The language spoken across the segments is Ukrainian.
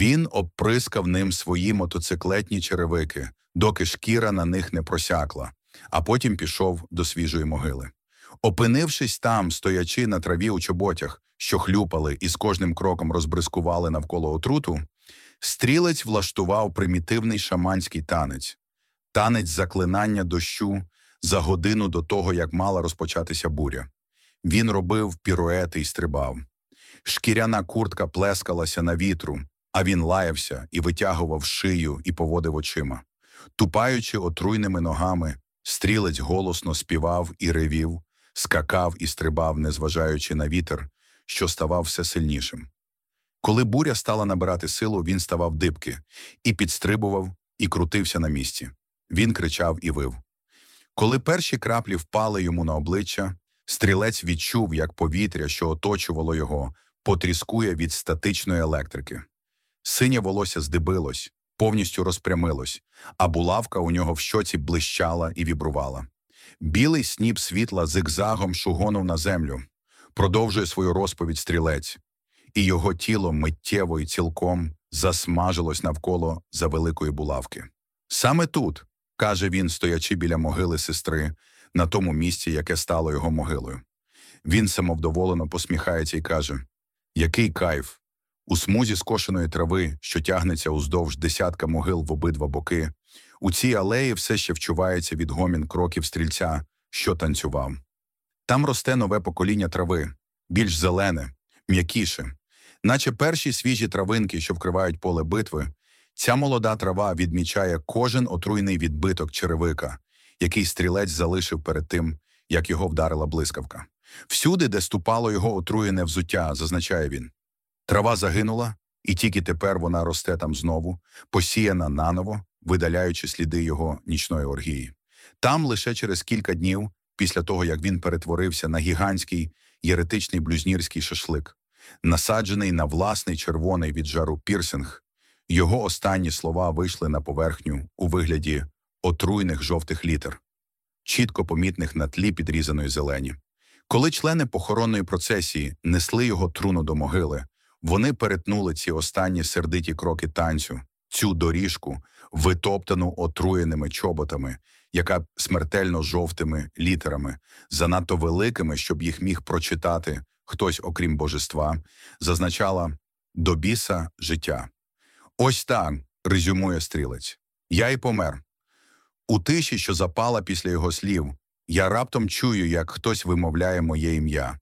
Він обприскав ним свої мотоциклетні черевики, доки шкіра на них не просякла, а потім пішов до свіжої могили. Опинившись там, стоячи на траві у чоботях, що хлюпали і з кожним кроком розбризкували навколо отруту, стрілець влаштував примітивний шаманський танець, танець заклинання дощу за годину до того, як мала розпочатися буря. Він робив піруети і стрибав. Шкіряна куртка плескалася на вітру, а він лаявся і витягував шию і поводив очима. Тупаючи отруйними ногами, стрілець голосно співав і ревів, скакав і стрибав, незважаючи на вітер, що ставав все сильнішим. Коли буря стала набирати силу, він ставав дибки і підстрибував, і крутився на місці. Він кричав і вив. Коли перші краплі впали йому на обличчя, стрілець відчув, як повітря, що оточувало його, потріскує від статичної електрики. Синє волосся здибилось, повністю розпрямилось, а булавка у нього в щоці блищала і вібрувала. Білий сніп світла зигзагом шугонув на землю, продовжує свою розповідь стрілець, і його тіло миттєво і цілком засмажилось навколо за великої булавки. Саме тут, каже він, стоячи біля могили сестри, на тому місці, яке стало його могилою. Він самовдоволено посміхається і каже: Який кайф! У смузі скошеної трави, що тягнеться уздовж десятка могил в обидва боки, у цій алеї все ще вчувається відгомін кроків стрільця, що танцював. Там росте нове покоління трави, більш зелене, м'якіше, наче перші свіжі травинки, що вкривають поле битви. Ця молода трава відмічає кожен отруйний відбиток черевика, який стрілець залишив перед тим, як його вдарила блискавка. Всюди, де ступало його отруєне взуття, зазначає він. Трава загинула, і тільки тепер вона росте там знову, посіяна наново, видаляючи сліди його нічної оргії. Там лише через кілька днів, після того як він перетворився на гігантський єретичний блюзнірський шашлик, насаджений на власний червоний від жару пірсинг, його останні слова вийшли на поверхню у вигляді отруйних жовтих літер, чітко помітних на тлі підрізаної зелені. Коли члени похоронної процесії несли його труну до могили, вони перетнули ці останні сердиті кроки танцю, цю доріжку, витоптану отруєними чоботами, яка смертельно жовтими літерами, занадто великими, щоб їх міг прочитати хтось, окрім божества, зазначала до біса життя. Ось так, резюмує стрілець. Я й помер. У тиші, що запала після його слів, я раптом чую, як хтось вимовляє моє ім'я.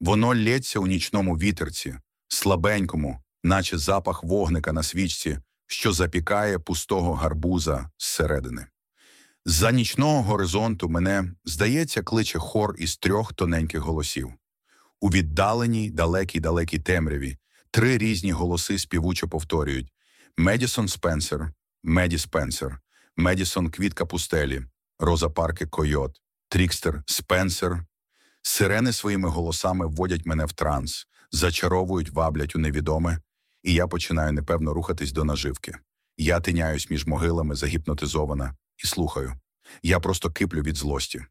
Воно лється у нічному вітерці, слабенькому, наче запах вогника на свічці, що запікає пустого гарбуза зсередини. За нічного горизонту мене, здається, кличе хор із трьох тоненьких голосів. У віддаленій, далекій далекій темряві три різні голоси співучо повторюють Медісон Спенсер, Меді Спенсер, Медісон Квітка Пустелі, Роза Паркс Койот, Трікстер Спенсер. Сирени своїми голосами вводять мене в транс, зачаровують, ваблять у невідоме, і я починаю непевно рухатись до наживки. Я тиняюсь між могилами, загіпнотизована, і слухаю. Я просто киплю від злості.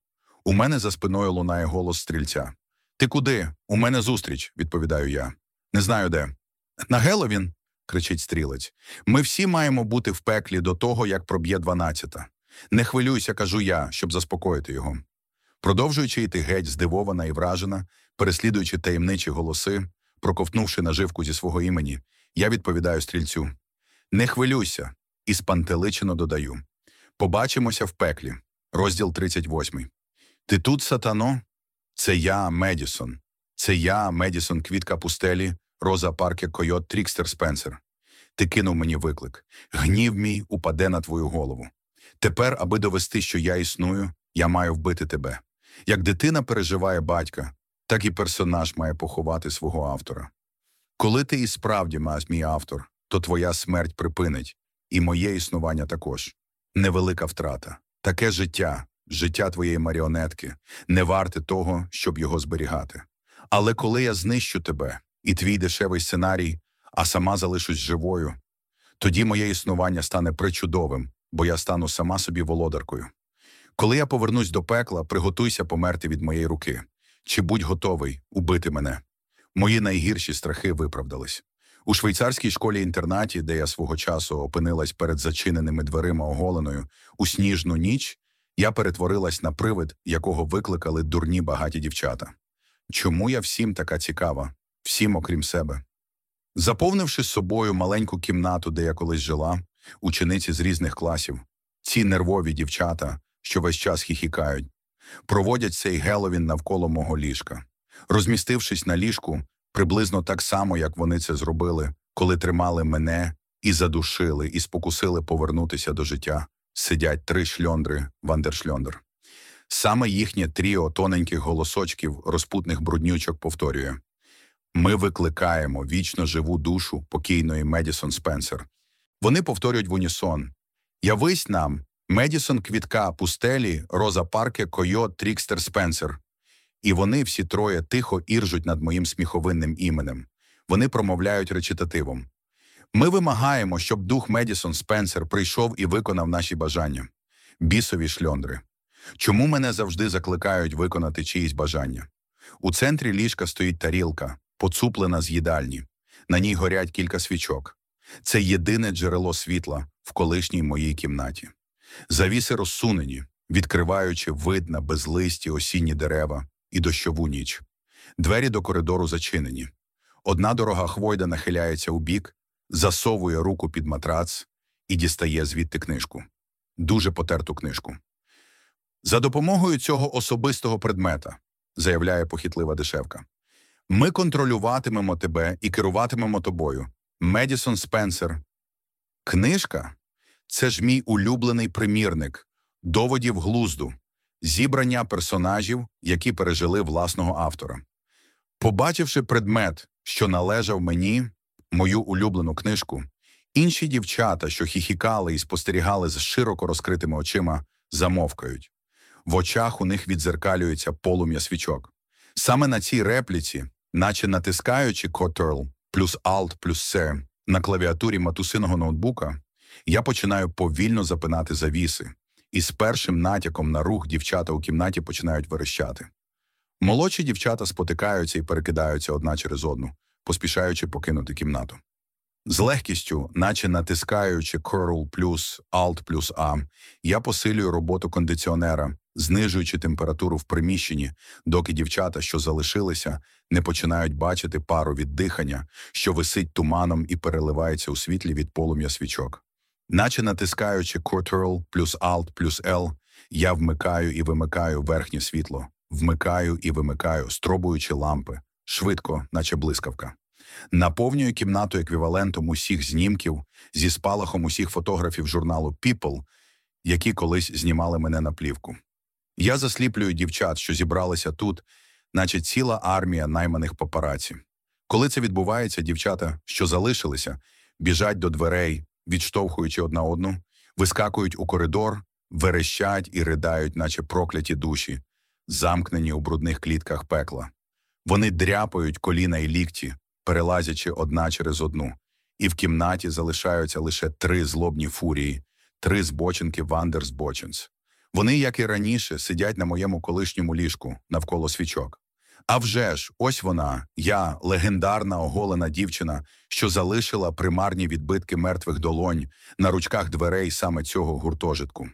У мене за спиною лунає голос стрільця. Ти куди? У мене зустріч, відповідаю я. Не знаю де. На Геловін, кричить стрілець. Ми всі маємо бути в пеклі до того, як проб'є дванадцята. Не хвилюйся, кажу я, щоб заспокоїти його. Продовжуючи йти геть, здивована і вражена, переслідуючи таємничі голоси, проковтнувши наживку зі свого імені, я відповідаю стрільцю: Не хвилюйся, і спантеличено додаю. Побачимося в пеклі. Розділ 38. Ти тут, сатано? Це я, Медісон. Це я, Медісон, квітка пустелі, Роза Паркс, Койот, Трікстер Спенсер. Ти кинув мені виклик. Гнів мій упаде на твою голову. Тепер, аби довести, що я існую, я маю вбити тебе. Як дитина переживає батька, так і персонаж має поховати свого автора. Коли ти і справді маєш мій автор, то твоя смерть припинить, і моє існування також. Невелика втрата. Таке життя, життя твоєї маріонетки, не варте того, щоб його зберігати. Але коли я знищу тебе і твій дешевий сценарій, а сама залишусь живою, тоді моє існування стане причудовим, бо я стану сама собі володаркою. Коли я повернусь до пекла, приготуйся померти від моєї руки, чи будь готовий убити мене. Мої найгірші страхи виправдались. У швейцарській школі-інтернаті, де я свого часу опинилась перед зачиненими дверима оголеною у сніжну ніч, я перетворилась на привид, якого викликали дурні багаті дівчата. Чому я всім така цікава, всім окрім себе? Заповнивши собою маленьку кімнату, де я колись жила, учениці з різних класів, ці нервові дівчата, що весь час хіхікають, проводять цей геловін навколо мого ліжка. Розмістившись на ліжку, приблизно так само, як вони це зробили, коли тримали мене і задушили, і спокусили повернутися до життя, сидять три шльондри Вандершльондер. Саме їхнє тріо тоненьких голосочків, розпутних бруднючок повторює ми викликаємо вічно живу душу покійної Медісон Спенсер. Вони повторюють в унісон Явись нам, Медісон Квітка Пустелі, Роза Паркс, Койот, Трікстер Спенсер. І вони всі троє тихо іржуть над моїм сміховинним іменем. Вони промовляють речитативом. Ми вимагаємо, щоб дух Медісон Спенсер прийшов і виконав наші бажання. Бісові шльондри. Чому мене завжди закликають виконати чиїсь бажання? У центрі ліжка стоїть тарілка, поцуплена з їдальні. На ній горять кілька свічок. Це єдине джерело світла в колишній моїй кімнаті. Завіси розсунені, відкриваючи вид на безлисті осінні дерева і дощову ніч. Двері до коридору зачинені. Одна дорога хвойда нахиляється у бік, засовує руку під матрац і дістає звідти книжку. Дуже потерту книжку. За допомогою цього особистого предмета, заявляє похитлива дешевка. Ми контролюватимемо тебе і керуватимемо тобою. Медісон Спенсер. Книжка це ж мій улюблений примірник, доводів глузду, зібрання персонажів, які пережили власного автора. Побачивши предмет, що належав мені, мою улюблену книжку, інші дівчата, що хіхікали і спостерігали з широко розкритими очима, замовкають. В очах у них відзеркалюється полум'я свічок. Саме на цій репліці, наче натискаючи Ctrl плюс Alt плюс C на клавіатурі матусиного ноутбука, я починаю повільно запинати завіси, і з першим натяком на рух дівчата у кімнаті починають верещати. Молодші дівчата спотикаються і перекидаються одна через одну, поспішаючи покинути кімнату. З легкістю, наче натискаючи Ctrl плюс Alt плюс A, я посилюю роботу кондиціонера, знижуючи температуру в приміщенні, доки дівчата, що залишилися, не починають бачити пару від дихання, що висить туманом і переливається у світлі від полум'я свічок. Наче натискаючи Ctrl плюс Alt плюс L, я вмикаю і вимикаю верхнє світло, вмикаю і вимикаю, стробуючи лампи, швидко, наче блискавка. Наповнюю кімнату еквівалентом усіх знімків зі спалахом усіх фотографів журналу People, які колись знімали мене на плівку. Я засліплюю дівчат, що зібралися тут, наче ціла армія найманих папараці. Коли це відбувається, дівчата, що залишилися, біжать до дверей, відштовхуючи одна одну, вискакують у коридор, верещать і ридають, наче прокляті душі, замкнені у брудних клітках пекла. Вони дряпають коліна й лікті, перелазячи одна через одну, і в кімнаті залишаються лише три злобні фурії, три збочинки Вандерзбочинс. Вони, як і раніше, сидять на моєму колишньому ліжку навколо свічок. Авжеж, ось вона, я, легендарна оголена дівчина, що залишила примарні відбитки мертвих долонь на ручках дверей саме цього гуртожитку.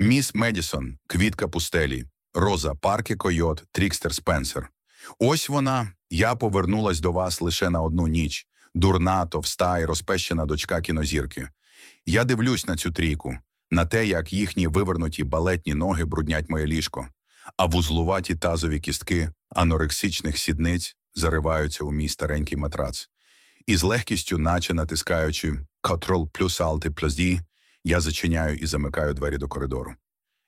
Міс Медісон, квітка пустелі, Роза Паркс Койот, Трікстер Спенсер. Ось вона, я повернулась до вас лише на одну ніч, дурна, товста і розпещена дочка кінозірки. Я дивлюсь на цю трійку, на те, як їхні вивернуті балетні ноги бруднять моє ліжко, а вузлуваті тазові кістки анорексичних сідниць зариваються у мій старенький матрац. І з легкістю, наче натискаючи Ctrl плюс Alt плюс D, я зачиняю і замикаю двері до коридору.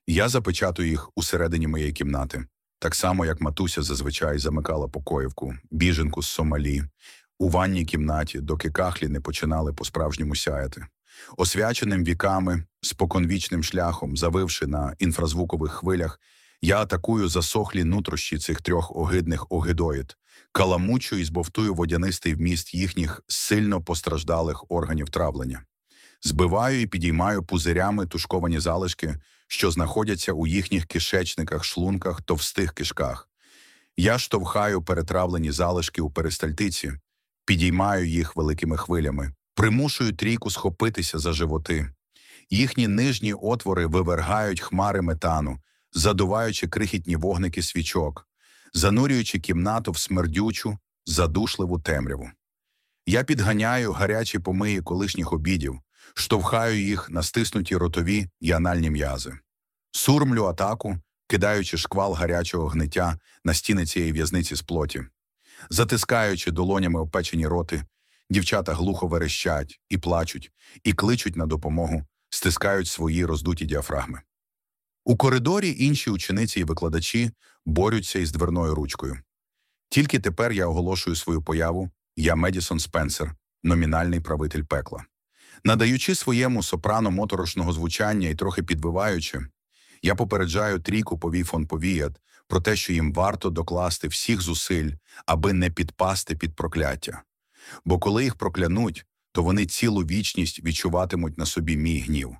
Я запечатую їх усередині моєї кімнати, так само, як матуся зазвичай замикала покоївку, біженку з Сомалі, у ванній кімнаті, доки кахлі не починали по-справжньому сяяти. Освяченим віками, споконвічним шляхом, завивши на інфразвукових хвилях, я атакую засохлі нутрощі цих трьох огидних огидоїд, каламучу і збовтую водянистий вміст їхніх сильно постраждалих органів травлення. Збиваю і підіймаю пузирями тушковані залишки, що знаходяться у їхніх кишечниках, шлунках, товстих кишках. Я штовхаю перетравлені залишки у перистальтиці, підіймаю їх великими хвилями, примушую трійку схопитися за животи. Їхні нижні отвори вивергають хмари метану, задуваючи крихітні вогники свічок, занурюючи кімнату в смердючу, задушливу темряву. Я підганяю гарячі помиї колишніх обідів, штовхаю їх на стиснуті ротові й анальні м'язи, сурмлю атаку, кидаючи шквал гарячого гниття на стіни цієї в'язниці з плоті. Затискаючи долонями опечені роти, дівчата глухо верещать і плачуть, і кличуть на допомогу, стискають свої роздуті діафрагми. У коридорі інші учениці і викладачі борються із дверною ручкою. Тільки тепер я оголошую свою появу я Медісон Спенсер, номінальний правитель пекла. Надаючи своєму сопрано моторошного звучання і трохи підвиваючи, я попереджаю трійку повій фон повіят про те, що їм варто докласти всіх зусиль, аби не підпасти під прокляття. Бо коли їх проклянуть, то вони цілу вічність відчуватимуть на собі мій гнів,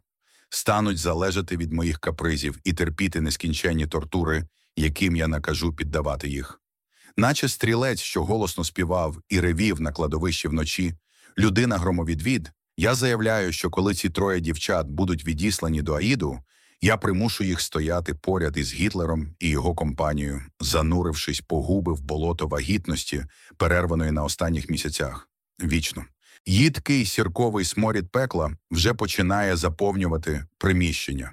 стануть залежати від моїх капризів і терпіти нескінченні тортури, яким я накажу піддавати їх. Наче стрілець, що голосно співав і ревів на кладовищі вночі, людина громовідвід, я заявляю, що коли ці троє дівчат будуть відіслані до Аїду, я примушу їх стояти поряд із Гітлером і його компанією, занурившись по губи в болото вагітності, перерваної на останніх місяцях. Вічно. Їдкий сірковий сморід пекла вже починає заповнювати приміщення.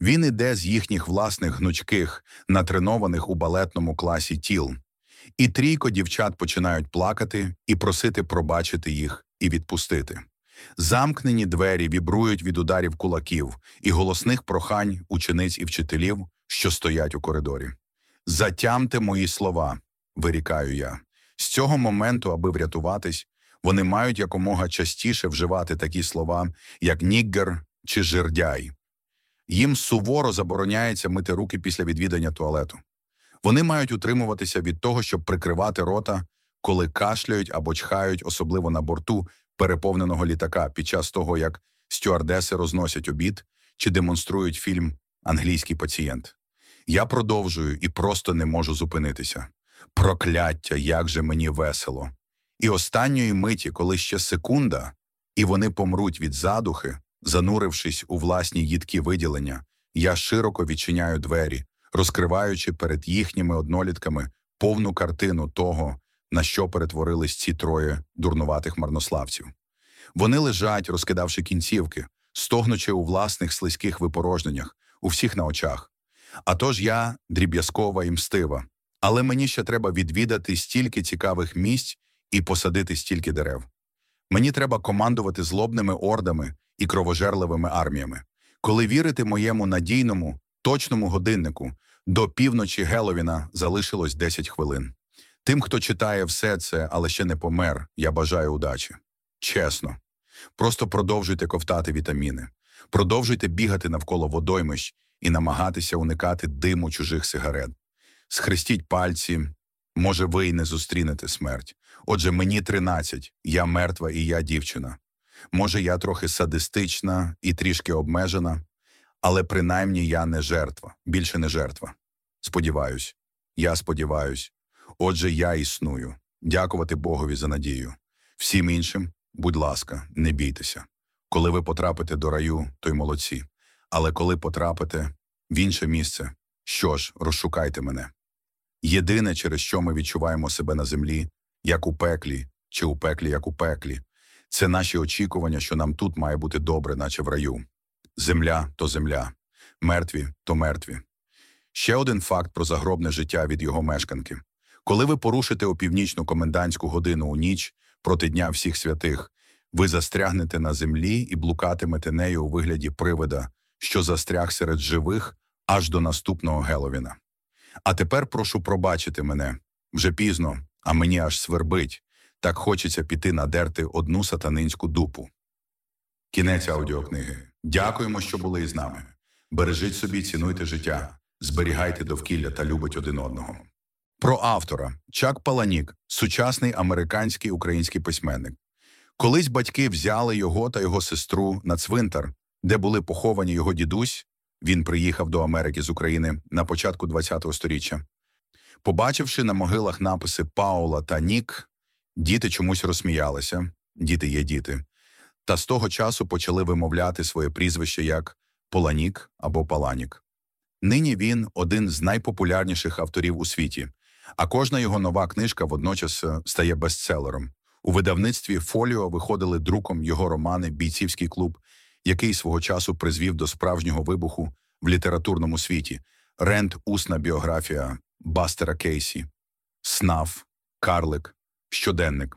Він іде з їхніх власних гнучких, натренованих у балетному класі тіл. І трійко дівчат починають плакати і просити пробачити їх і відпустити. Замкнені двері вібрують від ударів кулаків і голосних прохань учениць і вчителів, що стоять у коридорі. Затямте мої слова, вирікаю я. З цього моменту, аби врятуватись, вони мають якомога частіше вживати такі слова, як ніггер чи жердяй. Їм суворо забороняється мити руки після відвідання туалету. Вони мають утримуватися від того, щоб прикривати рота, коли кашляють або чхають, особливо на борту переповненого літака під час того, як стюардеси розносять обід чи демонструють фільм Англійський пацієнт. Я продовжую і просто не можу зупинитися. Прокляття, як же мені весело. І останньої миті, коли ще секунда, і вони помруть від задухи, занурившись у власні їдкі виділення, я широко відчиняю двері, розкриваючи перед їхніми однолітками повну картину того, на що перетворились ці троє дурнуватих марнославців. Вони лежать, розкидавши кінцівки, стогнучи у власних слизьких випорожненнях, у всіх на очах. А тож я дріб'язкова і мстива, але мені ще треба відвідати стільки цікавих місць і посадити стільки дерев. Мені треба командувати злобними ордами і кровожерливими арміями. Коли вірити моєму надійному, точному годиннику, до півночі Геловіна залишилось 10 хвилин. Тим, хто читає все це, але ще не помер, я бажаю удачі. Чесно. Просто продовжуйте ковтати вітаміни, продовжуйте бігати навколо водоймищ і намагатися уникати диму чужих сигарет. Схрестіть пальці, може, ви й не зустрінете смерть. Отже, мені 13, я мертва і я дівчина. Може, я трохи садистична і трішки обмежена, але принаймні я не жертва, більше не жертва. Сподіваюсь, я сподіваюсь. Отже, я існую. Дякувати Богові за надію. Всім іншим, будь ласка, не бійтеся. Коли ви потрапите до раю, то й молодці. Але коли потрапите в інше місце, що ж, розшукайте мене. Єдине, через що ми відчуваємо себе на землі, як у пеклі, чи у пеклі, як у пеклі, це наші очікування, що нам тут має бути добре, наче в раю. Земля то земля, мертві то мертві. Ще один факт про загробне життя від його мешканки. Коли ви порушите у північну комендантську годину у ніч проти Дня всіх святих, ви застрягнете на землі і блукатимете нею у вигляді привида, що застряг серед живих аж до наступного Геловіна. А тепер прошу пробачити мене вже пізно, а мені аж свербить. Так хочеться піти надерти одну сатанинську дупу. Кінець аудіокниги. Дякуємо, що були із нами. Бережіть собі, цінуйте життя, зберігайте довкілля та любить один одного. Про автора Чак Паланік, сучасний американський український письменник. Колись батьки взяли його та його сестру на цвинтар, де були поховані його дідусь. Він приїхав до Америки з України на початку ХХ століття. Побачивши на могилах написи Паула та Нік, Діти чомусь розсміялися, діти є діти, та з того часу почали вимовляти своє прізвище як Поланік або Паланік. Нині він один з найпопулярніших авторів у світі, а кожна його нова книжка водночас е, стає бестселером. У видавництві Фоліо виходили друком його романи Бійцівський клуб, який свого часу призвів до справжнього вибуху в літературному світі. Рент Усна біографія Бастера Кейсі, Снаф, Карлик, Щоденник.